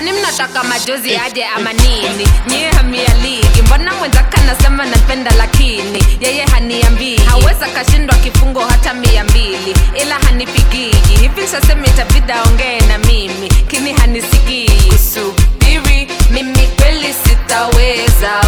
kwani mnataka majozi aje ama nini? Nyie hamialiki mbona mwenzaka nasema napenda lakini? Yeye haniambii. Haweza kashindwa kifungo hata mia mbili. Ila hanipigigi hivi sasema itabida aongee na mimi. Kini hanisikii subiri mimi kweli sitaweza.